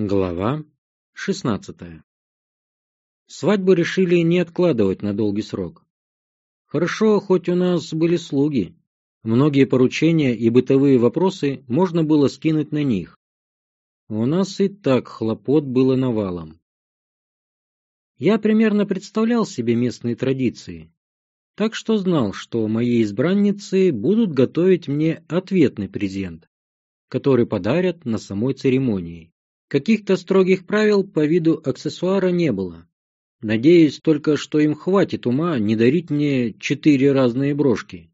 Глава 16 Свадьбу решили не откладывать на долгий срок. Хорошо, хоть у нас были слуги. Многие поручения и бытовые вопросы можно было скинуть на них. У нас и так хлопот было навалом. Я примерно представлял себе местные традиции, так что знал, что мои избранницы будут готовить мне ответный презент, который подарят на самой церемонии. Каких-то строгих правил по виду аксессуара не было. Надеюсь только, что им хватит ума не дарить мне четыре разные брошки.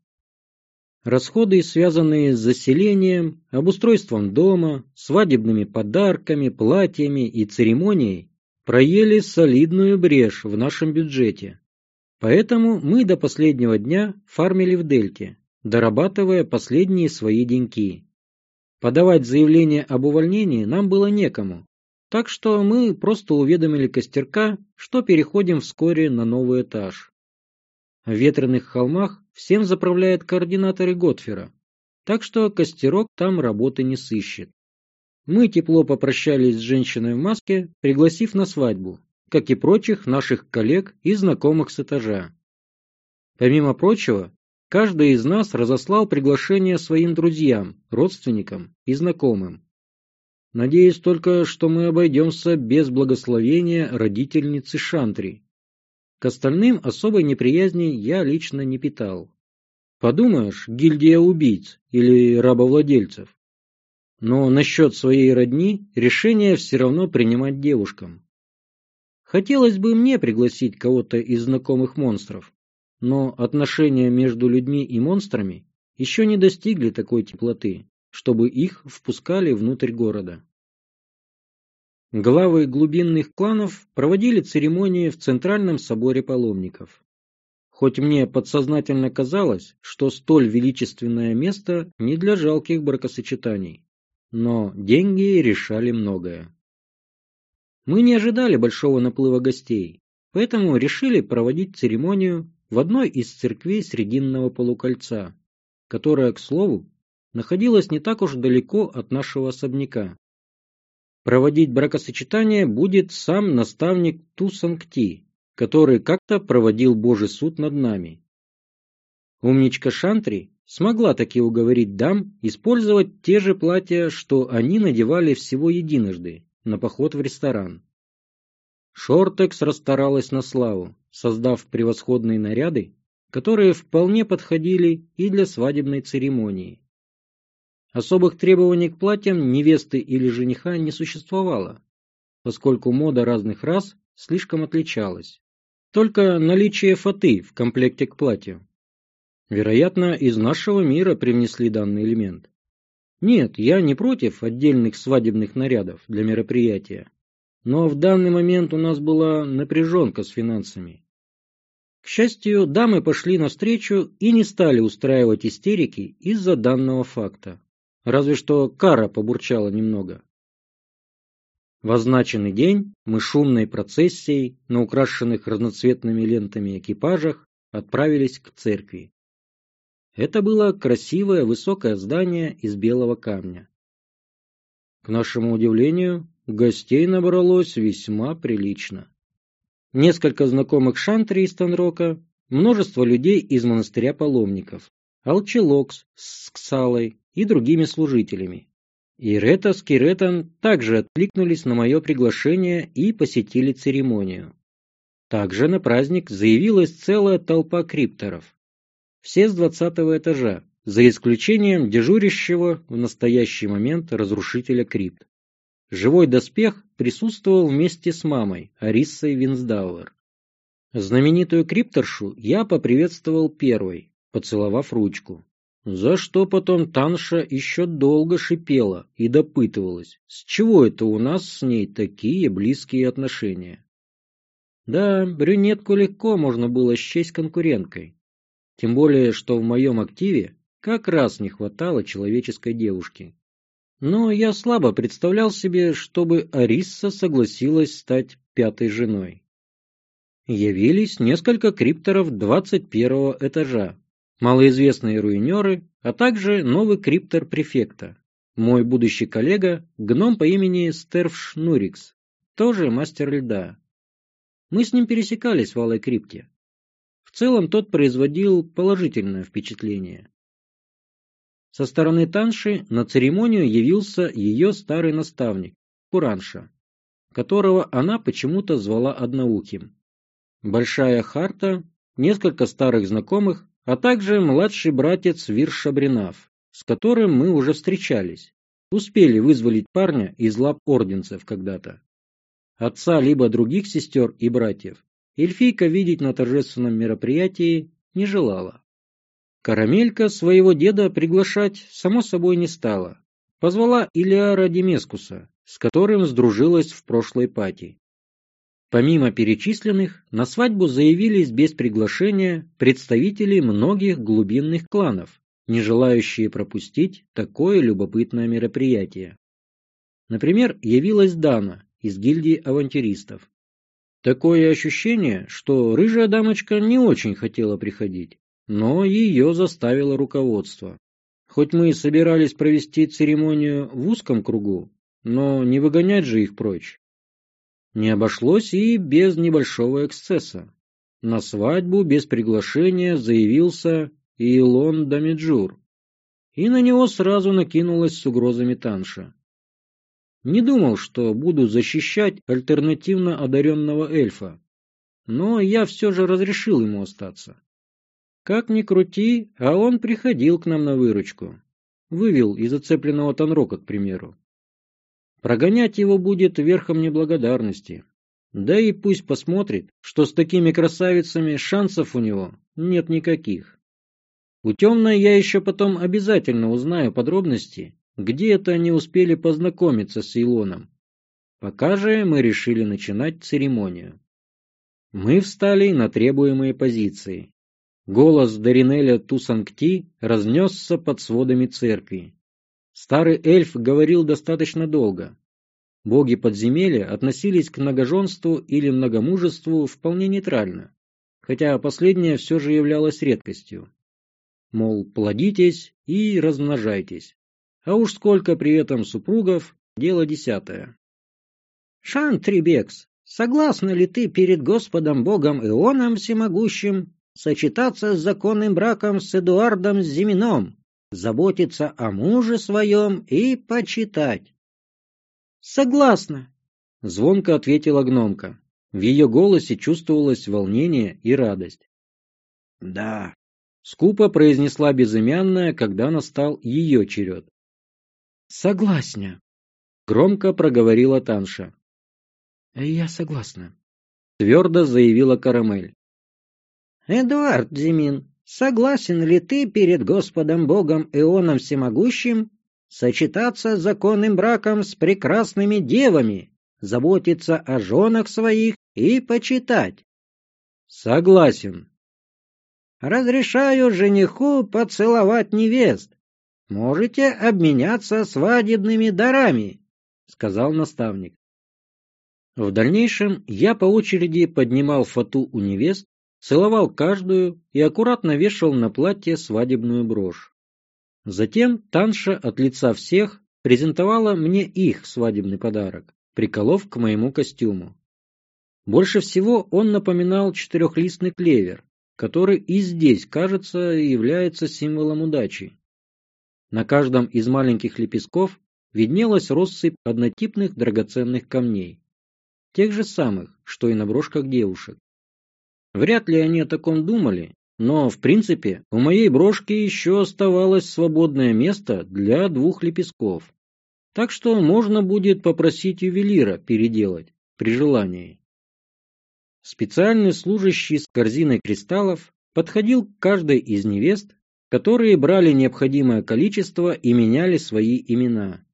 Расходы, связанные с заселением, обустройством дома, свадебными подарками, платьями и церемонией, проели солидную брешь в нашем бюджете. Поэтому мы до последнего дня фармили в Дельте, дорабатывая последние свои деньки. Подавать заявление об увольнении нам было некому, так что мы просто уведомили Костерка, что переходим вскоре на новый этаж. В ветреных холмах всем заправляет координаторы Готфера, так что Костерок там работы не сыщет. Мы тепло попрощались с женщиной в маске, пригласив на свадьбу, как и прочих наших коллег и знакомых с этажа. Помимо прочего, Каждый из нас разослал приглашение своим друзьям, родственникам и знакомым. Надеюсь только, что мы обойдемся без благословения родительницы Шантри. К остальным особой неприязни я лично не питал. Подумаешь, гильдия убийц или рабовладельцев. Но насчет своей родни решение все равно принимать девушкам. Хотелось бы мне пригласить кого-то из знакомых монстров, но отношения между людьми и монстрами еще не достигли такой теплоты, чтобы их впускали внутрь города. Главы глубинных кланов проводили церемонии в Центральном соборе паломников. Хоть мне подсознательно казалось, что столь величественное место не для жалких бракосочетаний, но деньги решали многое. Мы не ожидали большого наплыва гостей, поэтому решили проводить церемонию в одной из церквей Срединного полукольца, которая, к слову, находилась не так уж далеко от нашего особняка. Проводить бракосочетание будет сам наставник Тусанкти, который как-то проводил Божий суд над нами. Умничка Шантри смогла таки уговорить дам использовать те же платья, что они надевали всего единожды на поход в ресторан. Шортекс расстаралась на славу, создав превосходные наряды, которые вполне подходили и для свадебной церемонии. Особых требований к платьям невесты или жениха не существовало, поскольку мода разных рас слишком отличалась. Только наличие фаты в комплекте к платью. Вероятно, из нашего мира привнесли данный элемент. Нет, я не против отдельных свадебных нарядов для мероприятия, но в данный момент у нас была напряженка с финансами. К счастью, дамы пошли навстречу и не стали устраивать истерики из-за данного факта. Разве что Кара побурчала немного. В означенный день мы шумной процессией на украшенных разноцветными лентами экипажах отправились к церкви. Это было красивое высокое здание из белого камня. К нашему удивлению, Гостей набралось весьма прилично. Несколько знакомых Шантри из Танрока, множество людей из монастыря паломников, Алчелокс с Ксалой и другими служителями. Ирета с Киретом также откликнулись на мое приглашение и посетили церемонию. Также на праздник заявилась целая толпа крипторов. Все с двадцатого этажа, за исключением дежурящего в настоящий момент разрушителя крипт. Живой доспех присутствовал вместе с мамой, Ариссой Винсдауэр. Знаменитую крипторшу я поприветствовал первой, поцеловав ручку. За что потом Танша еще долго шипела и допытывалась, с чего это у нас с ней такие близкие отношения. Да, брюнетку легко можно было счесть конкуренткой. Тем более, что в моем активе как раз не хватало человеческой девушки но я слабо представлял себе, чтобы Арисса согласилась стать пятой женой. Явились несколько крипторов 21 этажа, малоизвестные руинеры, а также новый криптор префекта. мой будущий коллега, гном по имени Стерф Нурикс, тоже мастер льда. Мы с ним пересекались в Алой Крипте. В целом тот производил положительное впечатление. Со стороны Танши на церемонию явился ее старый наставник, Куранша, которого она почему-то звала Одноухим. Большая Харта, несколько старых знакомых, а также младший братец Вирша Бринав, с которым мы уже встречались, успели вызволить парня из лап орденцев когда-то. Отца либо других сестер и братьев эльфийка видеть на торжественном мероприятии не желала. Карамелька своего деда приглашать, само собой, не стала. Позвала Илиара Демескуса, с которым сдружилась в прошлой пати. Помимо перечисленных, на свадьбу заявились без приглашения представители многих глубинных кланов, не желающие пропустить такое любопытное мероприятие. Например, явилась Дана из гильдии авантюристов. Такое ощущение, что рыжая дамочка не очень хотела приходить но ее заставило руководство. Хоть мы и собирались провести церемонию в узком кругу, но не выгонять же их прочь. Не обошлось и без небольшого эксцесса. На свадьбу без приглашения заявился Илон Дамиджур, и на него сразу накинулась с угрозами Танша. Не думал, что буду защищать альтернативно одаренного эльфа, но я все же разрешил ему остаться. Как ни крути, а он приходил к нам на выручку. Вывел из зацепленного Танрока, к примеру. Прогонять его будет верхом неблагодарности. Да и пусть посмотрит, что с такими красавицами шансов у него нет никаких. У темной я еще потом обязательно узнаю подробности, где это они успели познакомиться с Илоном. Пока же мы решили начинать церемонию. Мы встали на требуемые позиции, Голос Даринеля Тусангти разнесся под сводами церкви. Старый эльф говорил достаточно долго. Боги подземелья относились к многоженству или многомужеству вполне нейтрально, хотя последнее все же являлось редкостью. Мол, плодитесь и размножайтесь. А уж сколько при этом супругов, дело десятое. Шантрибекс, согласна ли ты перед Господом Богом Ионом Всемогущим сочетаться с законным браком с Эдуардом Зимином, заботиться о муже своем и почитать. «Согласна», — звонко ответила гномка. В ее голосе чувствовалось волнение и радость. «Да», — скупо произнесла безымянная, когда настал ее черед. «Согласна», — громко проговорила Танша. «Я согласна», — твердо заявила Карамель. Эдуард Зимин, согласен ли ты перед Господом Богом Ионом Всемогущим сочетаться законным браком с прекрасными девами, заботиться о женах своих и почитать? Согласен. Разрешаю жениху поцеловать невест. Можете обменяться свадебными дарами, сказал наставник. В дальнейшем я по очереди поднимал фату у невест целовал каждую и аккуратно вешал на платье свадебную брошь. Затем Танша от лица всех презентовала мне их свадебный подарок, приколов к моему костюму. Больше всего он напоминал четырехлистный клевер, который и здесь, кажется, является символом удачи. На каждом из маленьких лепестков виднелась россыпь однотипных драгоценных камней, тех же самых, что и на брошках девушек. Вряд ли они о таком думали, но, в принципе, у моей брошки еще оставалось свободное место для двух лепестков. Так что можно будет попросить ювелира переделать при желании. Специальный служащий с корзиной кристаллов подходил к каждой из невест, которые брали необходимое количество и меняли свои имена.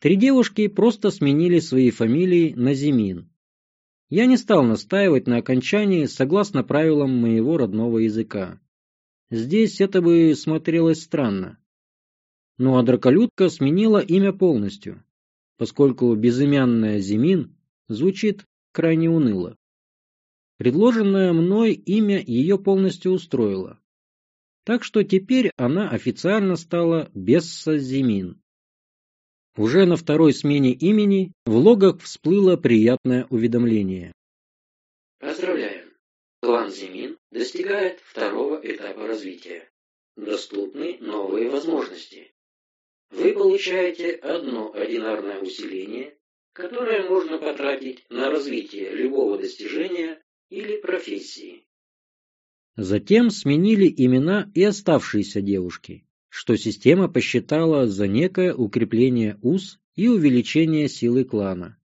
Три девушки просто сменили свои фамилии на Зимин, я не стал настаивать на окончании согласно правилам моего родного языка. Здесь это бы смотрелось странно. Ну а драколюдка сменила имя полностью, поскольку безымянная Зимин звучит крайне уныло. Предложенное мной имя ее полностью устроило. Так что теперь она официально стала Бесса Зимин. Уже на второй смене имени в логах всплыло приятное уведомление. Поздравляем! Клан Зимин достигает второго этапа развития. Доступны новые возможности. Вы получаете одно одинарное усиление, которое можно потратить на развитие любого достижения или профессии. Затем сменили имена и оставшиеся девушки, что система посчитала за некое укрепление уз и увеличение силы клана.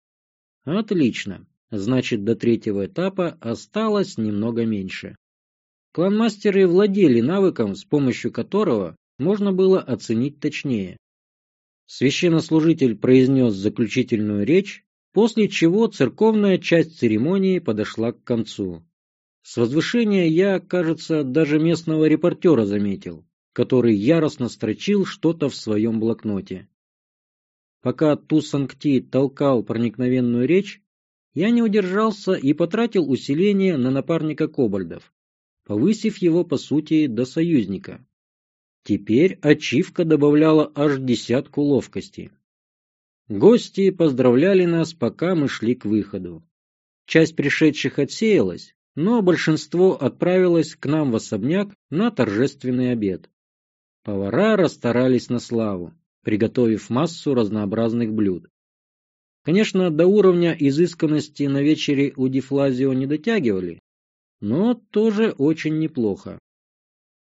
Отлично, значит до третьего этапа осталось немного меньше. Кланмастеры владели навыком, с помощью которого можно было оценить точнее. Священнослужитель произнес заключительную речь, после чего церковная часть церемонии подошла к концу. С возвышения я, кажется, даже местного репортера заметил, который яростно строчил что-то в своем блокноте. Пока Тусанкти толкал проникновенную речь, я не удержался и потратил усиление на напарника кобальдов, повысив его, по сути, до союзника. Теперь ачивка добавляла аж десятку ловкости. Гости поздравляли нас, пока мы шли к выходу. Часть пришедших отсеялась, но большинство отправилось к нам в особняк на торжественный обед. Повара расстарались на славу, приготовив массу разнообразных блюд. Конечно, до уровня изысканности на вечере у Дифлазио не дотягивали, но тоже очень неплохо.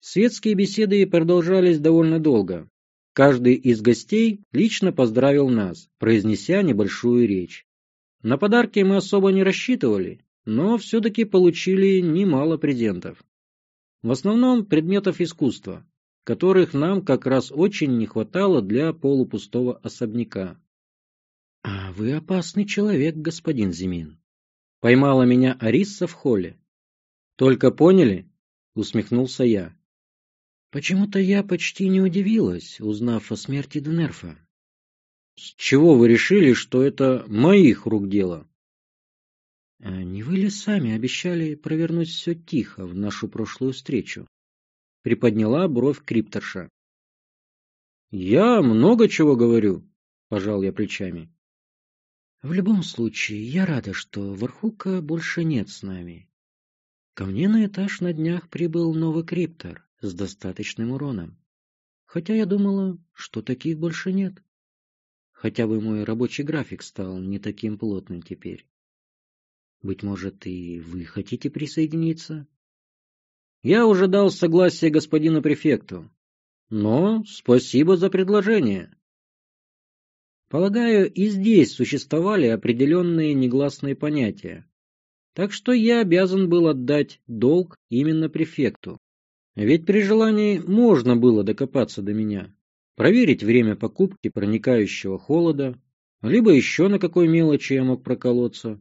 Светские беседы продолжались довольно долго. Каждый из гостей лично поздравил нас, произнеся небольшую речь. На подарки мы особо не рассчитывали, но все-таки получили немало презентов. В основном предметов искусства, которых нам как раз очень не хватало для полупустого особняка. — А вы опасный человек, господин Зимин. Поймала меня Арисса в холле. — Только поняли? — усмехнулся я. — Почему-то я почти не удивилась, узнав о смерти Денерфа. — С чего вы решили, что это моих рук дело? Не вы ли сами обещали провернуть все тихо в нашу прошлую встречу? Приподняла бровь крипторша. Я много чего говорю, пожал я плечами. В любом случае, я рада, что Вархука больше нет с нами. Ко мне на этаж на днях прибыл новый криптор с достаточным уроном. Хотя я думала, что таких больше нет. Хотя бы мой рабочий график стал не таким плотным теперь. Быть может, и вы хотите присоединиться? Я уже дал согласие господину префекту. Но спасибо за предложение. Полагаю, и здесь существовали определенные негласные понятия. Так что я обязан был отдать долг именно префекту. Ведь при желании можно было докопаться до меня, проверить время покупки проникающего холода, либо еще на какой мелочи я мог проколоться.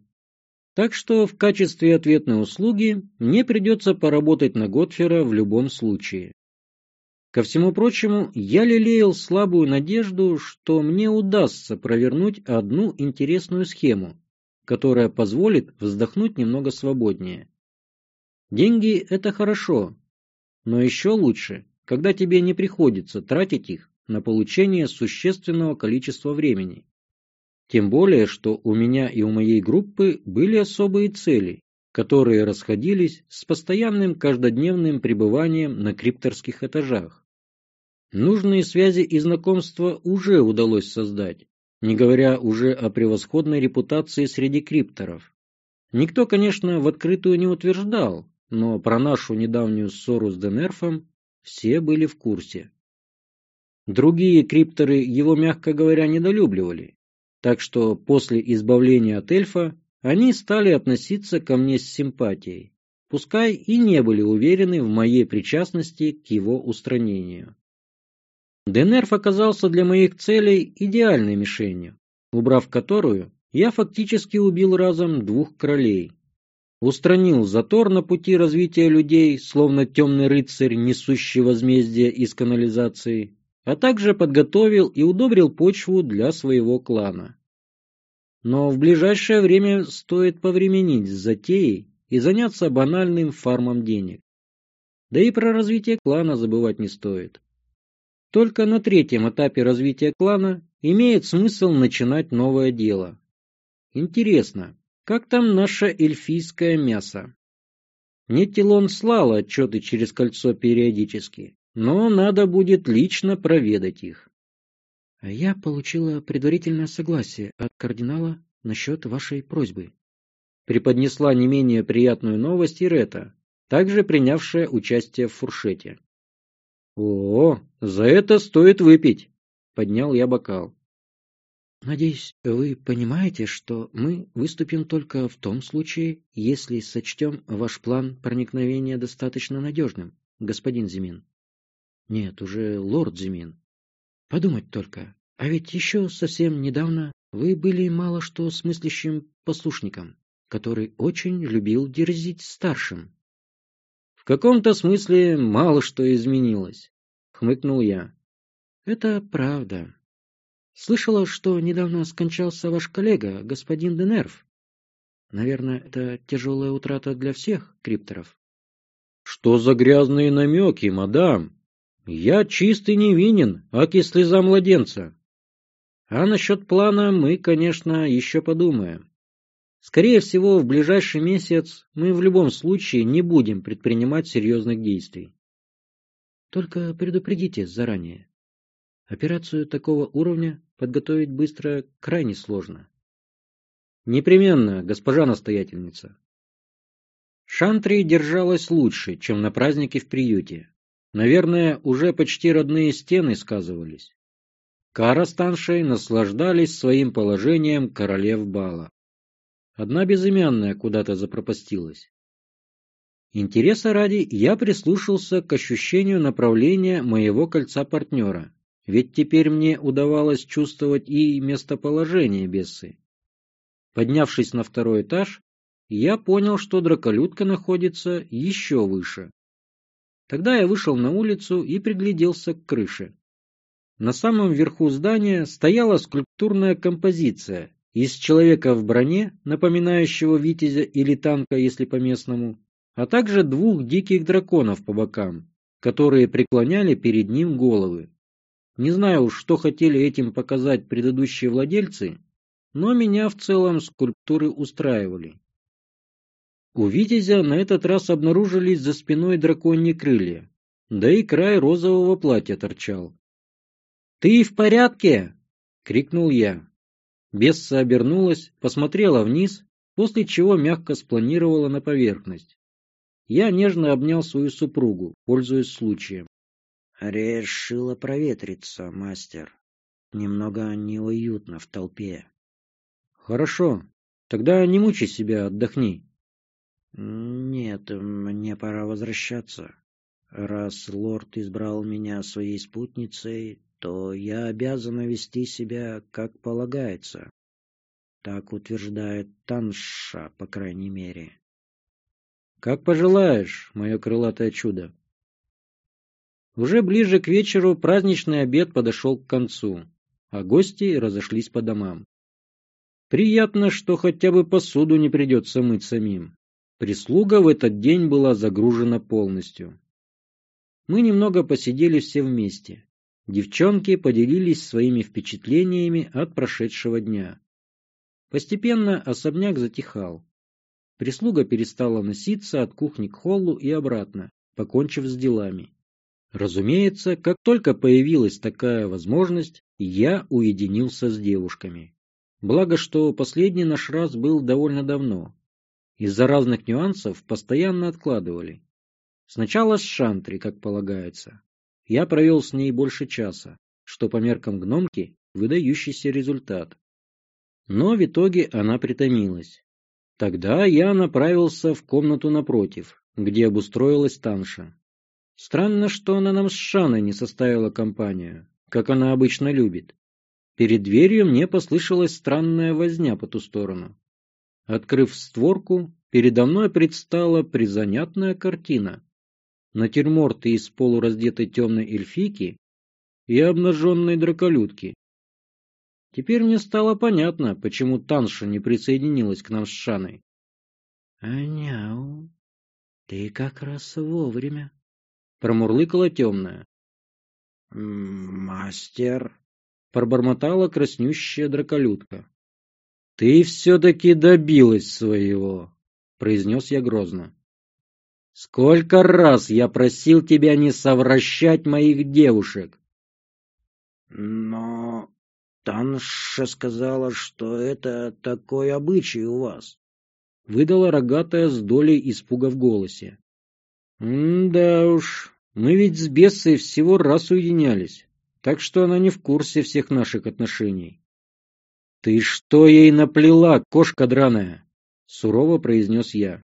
Так что в качестве ответной услуги мне придется поработать на Готфера в любом случае. Ко всему прочему, я лелеял слабую надежду, что мне удастся провернуть одну интересную схему, которая позволит вздохнуть немного свободнее. Деньги – это хорошо, но еще лучше, когда тебе не приходится тратить их на получение существенного количества времени. Тем более, что у меня и у моей группы были особые цели, которые расходились с постоянным каждодневным пребыванием на крипторских этажах. Нужные связи и знакомства уже удалось создать, не говоря уже о превосходной репутации среди крипторов. Никто, конечно, в открытую не утверждал, но про нашу недавнюю ссору с Денерфом все были в курсе. Другие крипторы его, мягко говоря, недолюбливали, так что после избавления от эльфа они стали относиться ко мне с симпатией, пускай и не были уверены в моей причастности к его устранению. Денерф оказался для моих целей идеальной мишенью, убрав которую, я фактически убил разом двух королей. Устранил затор на пути развития людей, словно темный рыцарь, несущий возмездие из канализации, а также подготовил и удобрил почву для своего клана. Но в ближайшее время стоит повременить с затеей и заняться банальным фармом денег. Да и про развитие клана забывать не стоит. Только на третьем этапе развития клана имеет смысл начинать новое дело. Интересно, как там наше эльфийское мясо? Нетилон слал отчеты через кольцо периодически, но надо будет лично проведать их. Я получила предварительное согласие от кардинала насчет вашей просьбы. Преподнесла не менее приятную новость Ирета, также принявшая участие в фуршете. «О, за это стоит выпить!» — поднял я бокал. Надеюсь, вы понимаете, что мы выступим только в том случае, если сочтем ваш план проникновения достаточно надежным, господин Зимин. Нет, уже лорд Зимин. Подумать только, а ведь еще совсем недавно вы были мало что смыслящим послушником, который очень любил дерзить старшим. В каком-то смысле мало что изменилось, хмыкнул я. Это правда, Слышала, что недавно скончался ваш коллега, господин Денерв. Наверное, это тяжелая утрата для всех крипторов. Что за грязные намеки, мадам? Я чист и невинен, аки слеза младенца. А насчет плана мы, конечно, еще подумаем. Скорее всего, в ближайший месяц мы в любом случае не будем предпринимать серьезных действий. Только предупредите заранее. Операцию такого уровня подготовить быстро крайне сложно. Непременно, госпожа настоятельница. Шантри держалась лучше, чем на празднике в приюте. Наверное, уже почти родные стены сказывались. Кара с Таншей наслаждались своим положением королев бала. Одна безымянная куда-то запропастилась. Интереса ради я прислушался к ощущению направления моего кольца партнера ведь теперь мне удавалось чувствовать и местоположение Бессы. Поднявшись на второй этаж, я понял, что драколюдка находится еще выше. Тогда я вышел на улицу и пригляделся к крыше. На самом верху здания стояла скульптурная композиция из человека в броне, напоминающего витязя или танка, если по-местному, а также двух диких драконов по бокам, которые преклоняли перед ним головы. Не знаю уж, что хотели этим показать предыдущие владельцы, но меня в целом скульптуры устраивали. У Витязя на этот раз обнаружились за спиной драконьи крылья, да и край розового платья торчал. «Ты в порядке?» — крикнул я. Бесса обернулась, посмотрела вниз, после чего мягко спланировала на поверхность. Я нежно обнял свою супругу, пользуясь случаем. Решила проветриться, мастер. Немного неуютно в толпе. Хорошо. Тогда не мучай себя, отдохни. Нет, мне пора возвращаться. Раз лорд избрал меня своей спутницей, то я обязана вести себя как полагается. Так утверждает Танша, по крайней мере. Как пожелаешь, мое крылатое чудо. Уже ближе к вечеру праздничный обед подошел к концу, а гости разошлись по домам. Приятно, что хотя бы посуду не придется мыть самим. Прислуга в этот день была загружена полностью. Мы немного посидели все вместе. Девчонки поделились своими впечатлениями от прошедшего дня. Постепенно особняк затихал. Прислуга перестала носиться от кухни к холлу и обратно, покончив с делами. Разумеется, как только появилась такая возможность, я уединился с девушками. Благо, что последний наш раз был довольно давно. Из-за разных нюансов постоянно откладывали. Сначала с Шантри, как полагается. Я провел с ней больше часа, что по меркам гномки выдающийся результат. Но в итоге она притомилась. Тогда я направился в комнату напротив, где обустроилась Танша. Странно, что она нам с Шаной не составила компанию, как она обычно любит. Перед дверью мне послышалась странная возня по ту сторону. Открыв створку, передо мной предстала призанятная картина. Натюрморты из полураздетой темной эльфийки и обнаженной драколюдки. Теперь мне стало понятно, почему Танша не присоединилась к нам с Шаной. — Аняу, ты как раз вовремя, промурлыкала темная. «Мастер!» — пробормотала краснющая драколюдка. «Ты все-таки добилась своего», — произнес я грозно. «Сколько раз я просил тебя не совращать моих девушек!» «Но Танша сказала, что это такой обычай у вас», — выдала рогатая с долей испуга в голосе. «Да уж, мы ведь с Бессой всего раз уединялись, так что она не в курсе всех наших отношений. «Ты что ей наплела, кошка драная?» — сурово произнес я.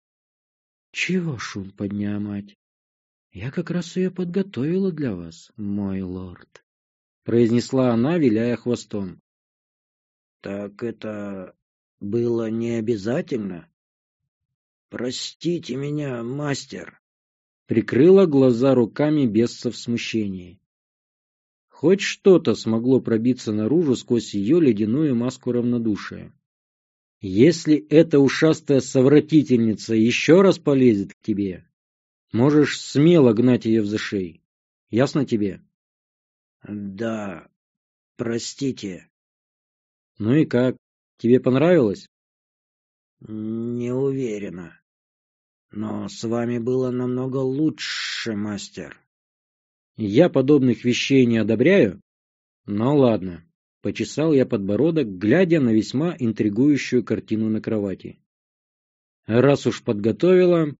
«Чего шум подняла мать? Я как раз ее подготовила для вас, мой лорд», — произнесла она, виляя хвостом. «Так это было не обязательно?» «Простите меня, мастер», — прикрыла глаза руками бесца в смущении. Хоть что-то смогло пробиться наружу сквозь ее ледяную маску равнодушия. Если эта ушастая совратительница еще раз полезет к тебе, можешь смело гнать ее в зашей. Ясно тебе? Да, простите. Ну и как? Тебе понравилось? Не уверена. Но с вами было намного лучше, мастер. Я подобных вещей не одобряю? Ну ладно. Почесал я подбородок, глядя на весьма интригующую картину на кровати. Раз уж подготовила,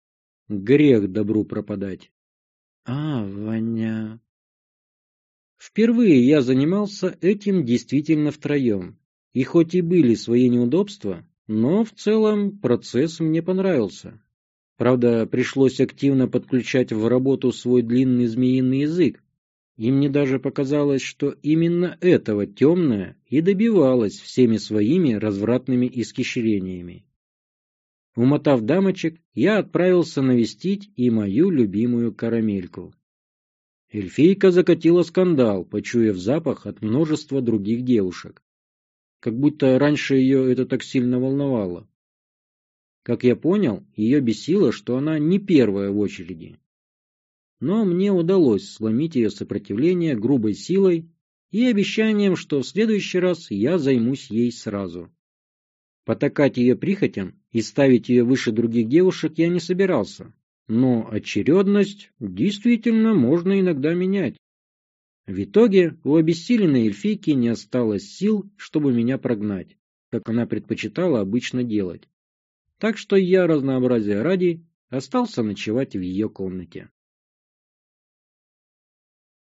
грех добру пропадать. А, Ваня... Впервые я занимался этим действительно втроем. И хоть и были свои неудобства, но в целом процесс мне понравился. Правда, пришлось активно подключать в работу свой длинный змеиный язык. И мне даже показалось, что именно этого темная и добивалась всеми своими развратными исхищрениями. Умотав дамочек, я отправился навестить и мою любимую карамельку. Эльфийка закатила скандал, почуяв запах от множества других девушек. Как будто раньше ее это так сильно волновало. Как я понял, ее бесило, что она не первая в очереди. Но мне удалось сломить ее сопротивление грубой силой и обещанием, что в следующий раз я займусь ей сразу. Потакать ее прихотям и ставить ее выше других девушек я не собирался, но очередность действительно можно иногда менять. В итоге у обессиленной эльфийки не осталось сил, чтобы меня прогнать, как она предпочитала обычно делать так что я разнообразия ради остался ночевать в ее комнате.